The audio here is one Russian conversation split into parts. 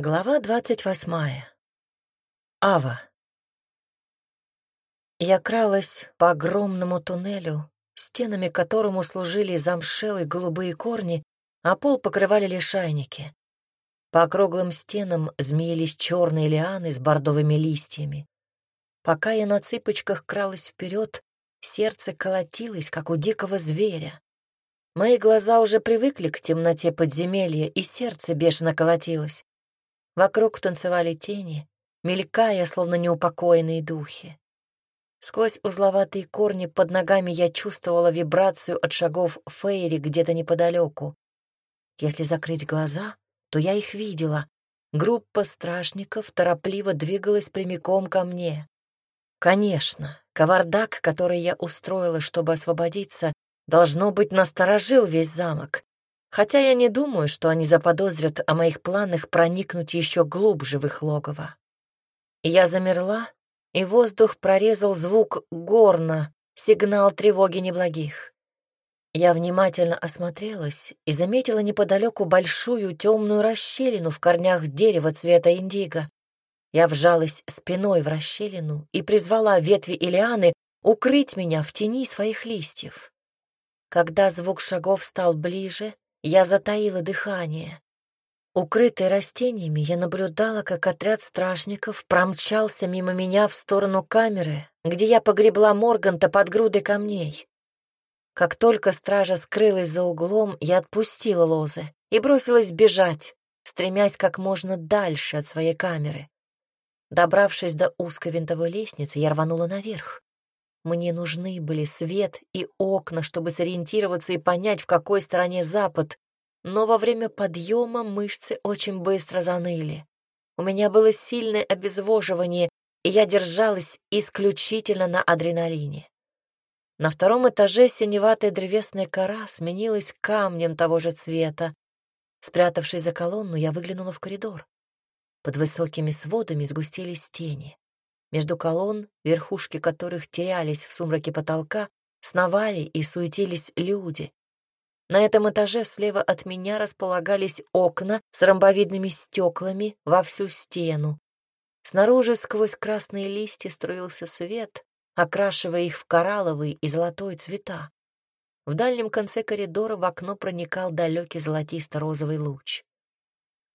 Глава двадцать восьмая. Ава. Я кралась по огромному туннелю, стенами которому служили замшелые голубые корни, а пол покрывали лишайники. По округлым стенам змеились черные лианы с бордовыми листьями. Пока я на цыпочках кралась вперед, сердце колотилось, как у дикого зверя. Мои глаза уже привыкли к темноте подземелья, и сердце бешено колотилось. Вокруг танцевали тени, мелькая, словно неупокоенные духи. Сквозь узловатые корни под ногами я чувствовала вибрацию от шагов Фейри где-то неподалеку. Если закрыть глаза, то я их видела. Группа стражников торопливо двигалась прямиком ко мне. Конечно, кавардак, который я устроила, чтобы освободиться, должно быть, насторожил весь замок. Хотя я не думаю, что они заподозрят о моих планах проникнуть еще глубже в их логово. Я замерла, и воздух прорезал звук горна, сигнал тревоги неблагих. Я внимательно осмотрелась и заметила неподалеку большую темную расщелину в корнях дерева цвета индиго. Я вжалась спиной в расщелину и призвала ветви Илианы укрыть меня в тени своих листьев. Когда звук шагов стал ближе, я затаила дыхание. Укрытый растениями, я наблюдала, как отряд стражников промчался мимо меня в сторону камеры, где я погребла Морганта под грудой камней. Как только стража скрылась за углом, я отпустила лозы и бросилась бежать, стремясь как можно дальше от своей камеры. Добравшись до узкой винтовой лестницы, я рванула наверх. Мне нужны были свет и окна, чтобы сориентироваться и понять, в какой стороне запад, но во время подъема мышцы очень быстро заныли. У меня было сильное обезвоживание, и я держалась исключительно на адреналине. На втором этаже синеватая древесная кора сменилась камнем того же цвета. Спрятавшись за колонну, я выглянула в коридор. Под высокими сводами сгустились тени. Между колонн, верхушки которых терялись в сумраке потолка, сновали и суетились люди. На этом этаже слева от меня располагались окна с ромбовидными стеклами во всю стену. Снаружи сквозь красные листья струился свет, окрашивая их в коралловый и золотой цвета. В дальнем конце коридора в окно проникал далекий золотисто-розовый луч.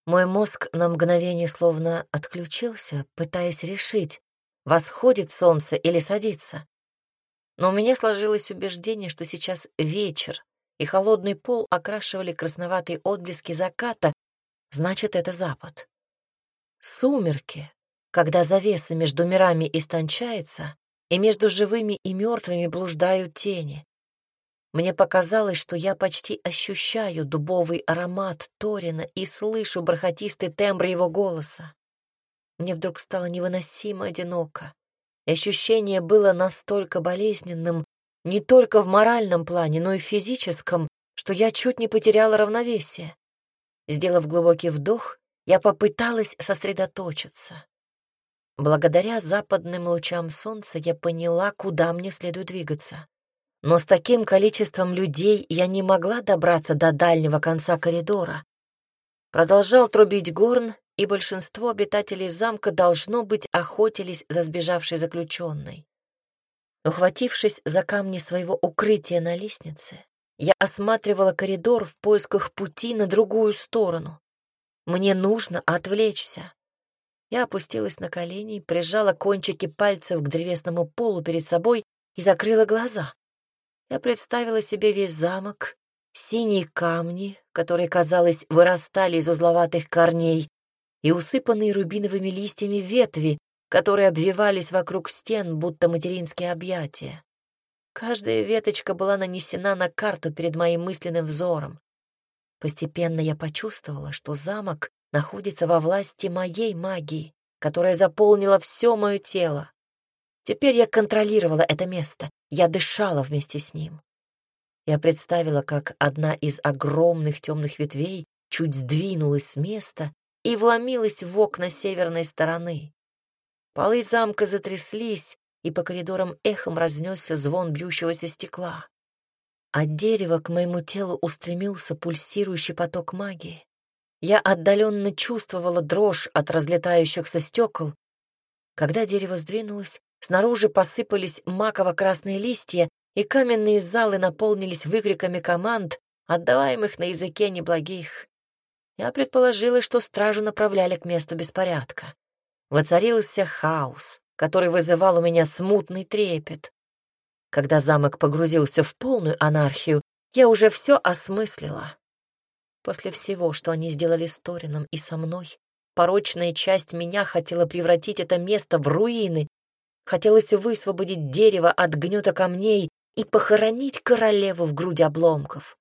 Мой мозг на мгновение словно отключился, пытаясь решить, восходит солнце или садится. Но у меня сложилось убеждение, что сейчас вечер, и холодный пол окрашивали красноватые отблески заката, значит, это запад. Сумерки, когда завеса между мирами истончается, и между живыми и мертвыми блуждают тени. Мне показалось, что я почти ощущаю дубовый аромат Торина и слышу бархатистый тембр его голоса. Мне вдруг стало невыносимо одиноко. И ощущение было настолько болезненным не только в моральном плане, но и в физическом, что я чуть не потеряла равновесие. Сделав глубокий вдох, я попыталась сосредоточиться. Благодаря западным лучам солнца я поняла, куда мне следует двигаться. Но с таким количеством людей я не могла добраться до дальнего конца коридора. Продолжал трубить горн, и большинство обитателей замка, должно быть, охотились за сбежавшей заключенной. Ухватившись за камни своего укрытия на лестнице, я осматривала коридор в поисках пути на другую сторону. Мне нужно отвлечься. Я опустилась на колени, прижала кончики пальцев к древесному полу перед собой и закрыла глаза. Я представила себе весь замок, синие камни, которые, казалось, вырастали из узловатых корней, и усыпанные рубиновыми листьями ветви, которые обвивались вокруг стен, будто материнские объятия. Каждая веточка была нанесена на карту перед моим мысленным взором. Постепенно я почувствовала, что замок находится во власти моей магии, которая заполнила все мое тело. Теперь я контролировала это место, я дышала вместе с ним. Я представила, как одна из огромных темных ветвей чуть сдвинулась с места и вломилась в окна северной стороны. Полы замка затряслись, и по коридорам эхом разнесся звон бьющегося стекла. От дерева к моему телу устремился пульсирующий поток магии. Я отдаленно чувствовала дрожь от разлетающихся стекол. Когда дерево сдвинулось, снаружи посыпались маково-красные листья, и каменные залы наполнились выкриками команд, отдаваемых на языке неблагих. Я предположила, что стражу направляли к месту беспорядка. Воцарился хаос, который вызывал у меня смутный трепет. Когда замок погрузился в полную анархию, я уже все осмыслила. После всего, что они сделали с Торином и со мной, порочная часть меня хотела превратить это место в руины. Хотелось высвободить дерево от гнета камней и похоронить королеву в груди обломков.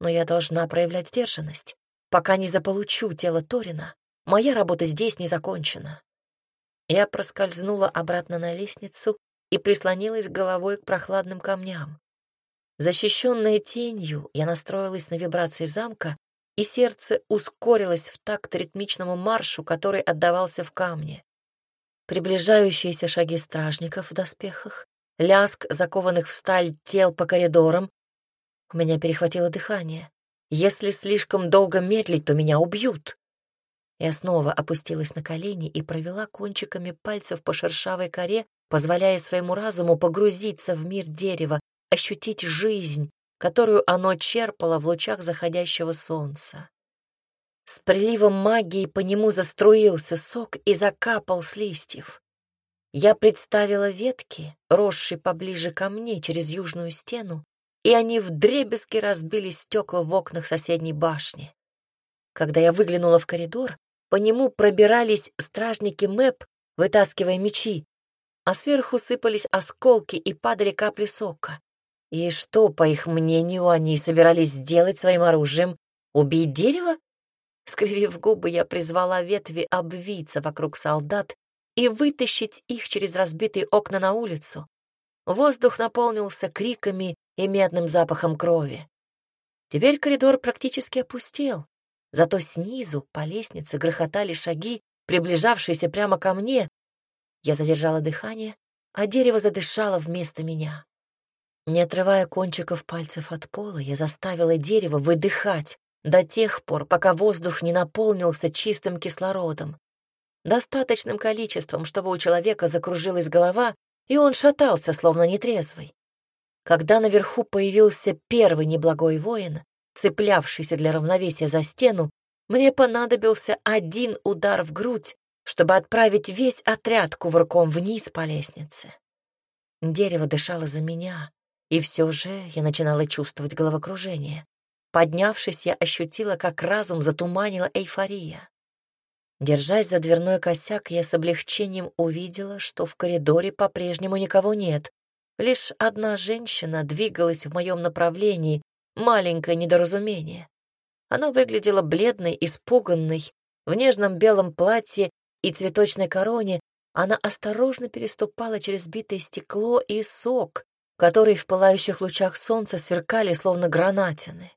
Но я должна проявлять сдержанность. Пока не заполучу тело Торина, моя работа здесь не закончена. Я проскользнула обратно на лестницу и прислонилась головой к прохладным камням. Защищенная тенью, я настроилась на вибрации замка, и сердце ускорилось в такт ритмичному маршу, который отдавался в камне. Приближающиеся шаги стражников в доспехах, ляск закованных в сталь тел по коридорам. У меня перехватило дыхание. Если слишком долго медлить, то меня убьют. Я снова опустилась на колени и провела кончиками пальцев по шершавой коре, позволяя своему разуму погрузиться в мир дерева, ощутить жизнь, которую оно черпало в лучах заходящего солнца. С приливом магии по нему заструился сок и закапал с листьев. Я представила ветки, росшие поближе ко мне через южную стену, и они вдребезги разбили стекла в окнах соседней башни. Когда я выглянула в коридор, по нему пробирались стражники МЭП, вытаскивая мечи, а сверху сыпались осколки и падали капли сока. И что, по их мнению, они собирались сделать своим оружием? Убить дерево? Скривив губы, я призвала ветви обвиться вокруг солдат и вытащить их через разбитые окна на улицу. Воздух наполнился криками и медным запахом крови. Теперь коридор практически опустел, зато снизу по лестнице грохотали шаги, приближавшиеся прямо ко мне. Я задержала дыхание, а дерево задышало вместо меня. Не отрывая кончиков пальцев от пола, я заставила дерево выдыхать до тех пор, пока воздух не наполнился чистым кислородом. Достаточным количеством, чтобы у человека закружилась голова, и он шатался, словно нетрезвый. Когда наверху появился первый неблагой воин, цеплявшийся для равновесия за стену, мне понадобился один удар в грудь, чтобы отправить весь отряд кувырком вниз по лестнице. Дерево дышало за меня, и все же я начинала чувствовать головокружение. Поднявшись, я ощутила, как разум затуманила эйфория. Держась за дверной косяк, я с облегчением увидела, что в коридоре по-прежнему никого нет. Лишь одна женщина двигалась в моем направлении, маленькое недоразумение. Она выглядела бледной, испуганной, в нежном белом платье и цветочной короне она осторожно переступала через битое стекло и сок, которые в пылающих лучах солнца сверкали, словно гранатины.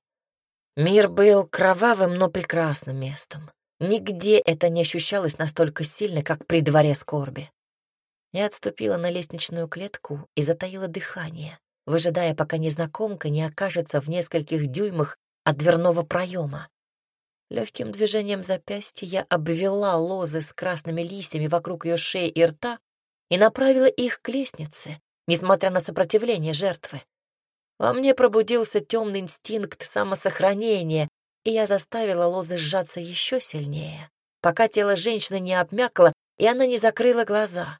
Мир был кровавым, но прекрасным местом. Нигде это не ощущалось настолько сильно, как при дворе скорби. Я отступила на лестничную клетку и затаила дыхание, выжидая, пока незнакомка не окажется в нескольких дюймах от дверного проема. Легким движением запястья я обвела лозы с красными листьями вокруг ее шеи и рта и направила их к лестнице, несмотря на сопротивление жертвы. Во мне пробудился темный инстинкт самосохранения, и я заставила лозы сжаться еще сильнее, пока тело женщины не обмякло, и она не закрыла глаза.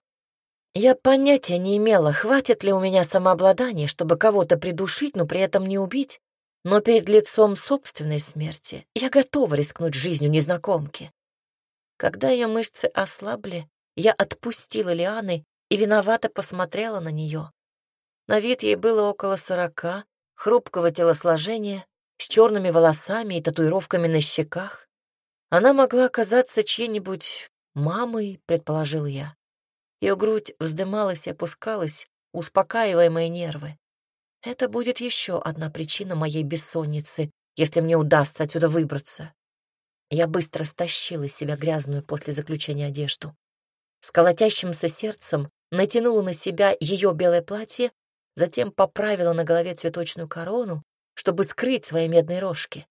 Я понятия не имела, хватит ли у меня самообладания, чтобы кого-то придушить, но при этом не убить. Но перед лицом собственной смерти я готова рискнуть жизнью незнакомки. Когда ее мышцы ослабли, я отпустила лианы и виновато посмотрела на нее. На вид ей было около сорока, хрупкого телосложения, с черными волосами и татуировками на щеках. Она могла оказаться чьей-нибудь мамой, предположил я. Ее грудь вздымалась и опускалась, успокаивая мои нервы. Это будет еще одна причина моей бессонницы, если мне удастся отсюда выбраться. Я быстро стащила из себя грязную после заключения одежду. С колотящимся сердцем натянула на себя ее белое платье, затем поправила на голове цветочную корону, чтобы скрыть свои медные рожки.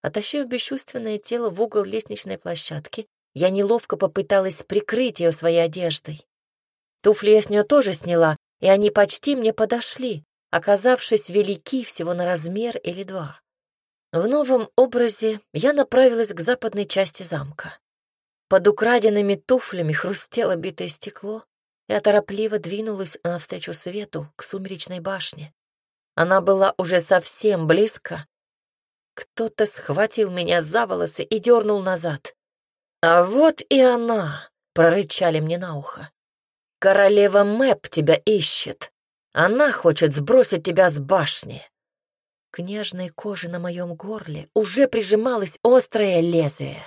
Оттащив бесчувственное тело в угол лестничной площадки, я неловко попыталась прикрыть ее своей одеждой. Туфли я с нее тоже сняла, и они почти мне подошли, оказавшись велики всего на размер или два. В новом образе я направилась к западной части замка. Под украденными туфлями хрустело битое стекло, я торопливо двинулась навстречу свету к сумеречной башне. Она была уже совсем близко. Кто-то схватил меня за волосы и дернул назад. «А вот и она!» — прорычали мне на ухо. «Королева Мэп тебя ищет. Она хочет сбросить тебя с башни». К нежной коже на моем горле уже прижималось острое лезвие.